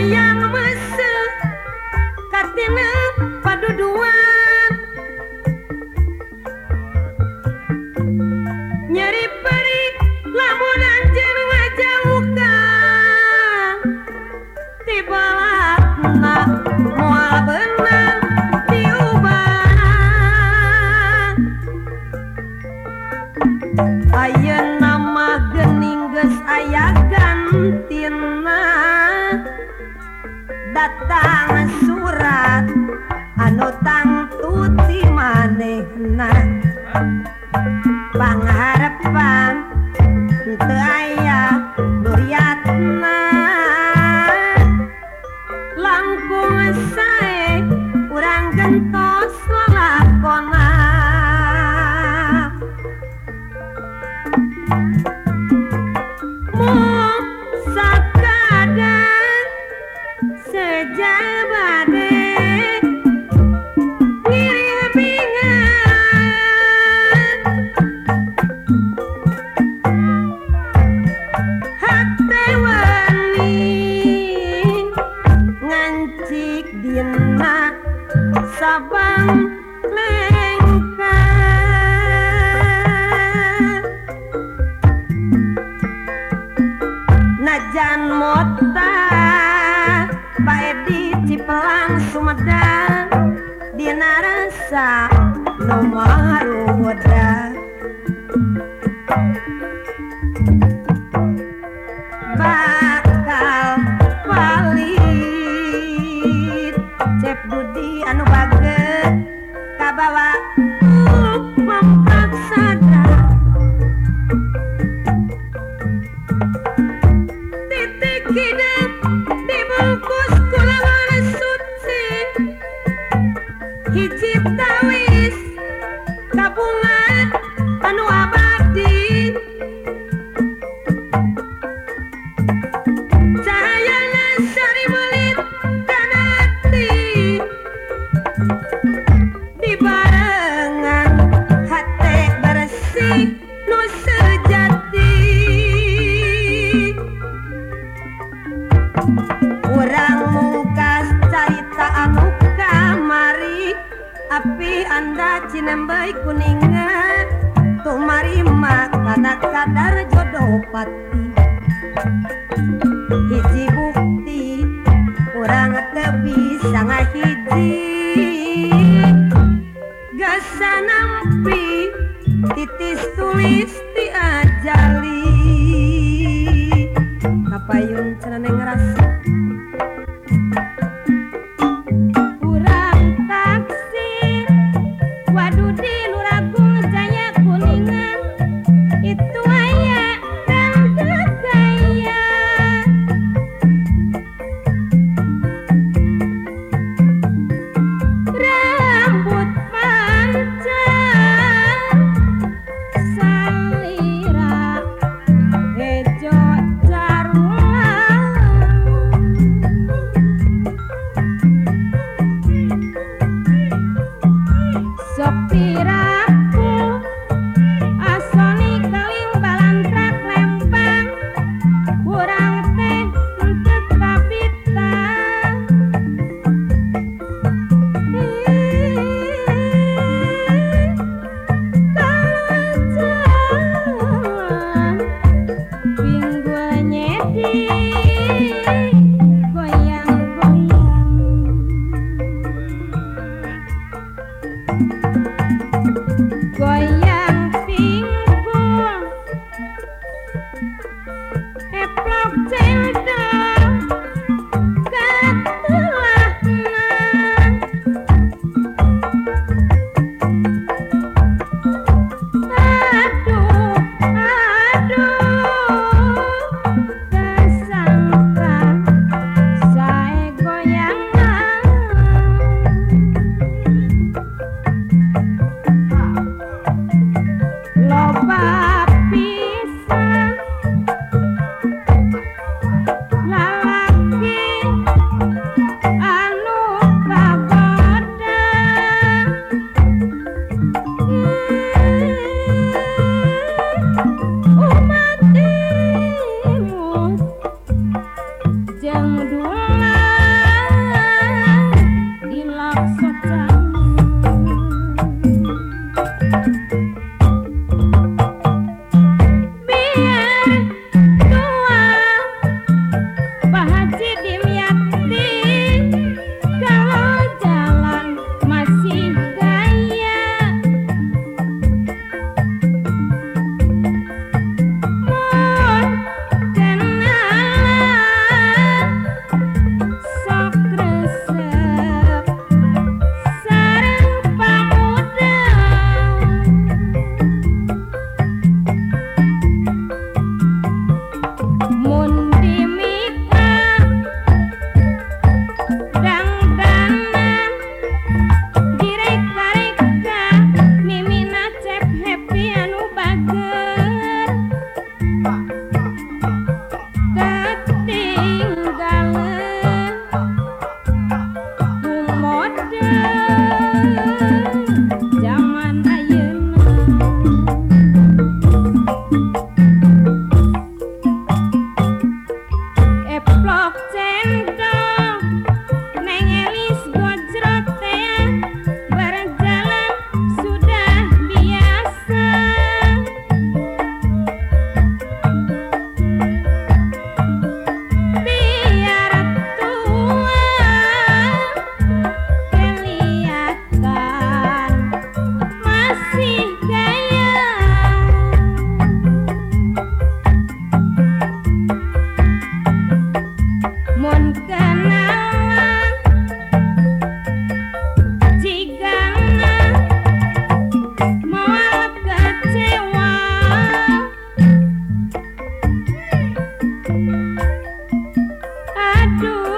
yang mese katina paduduan. Nyeri peri lamun anjeun wajah ukang tiba lah mual datang surat anutang tuti manehna. Pangharepan teu sabang lengkar. Najan mota Pak Edi Cipelang Sumedang. Dina rasa nomor muda Cinembai kuningan Tumarima kadak kadar jodoh pati. Hiji bukti kurang lebih sangat hiji. Gasa nampi titis tulis ti tiajali Kapayun cenah ngerasa Aduh.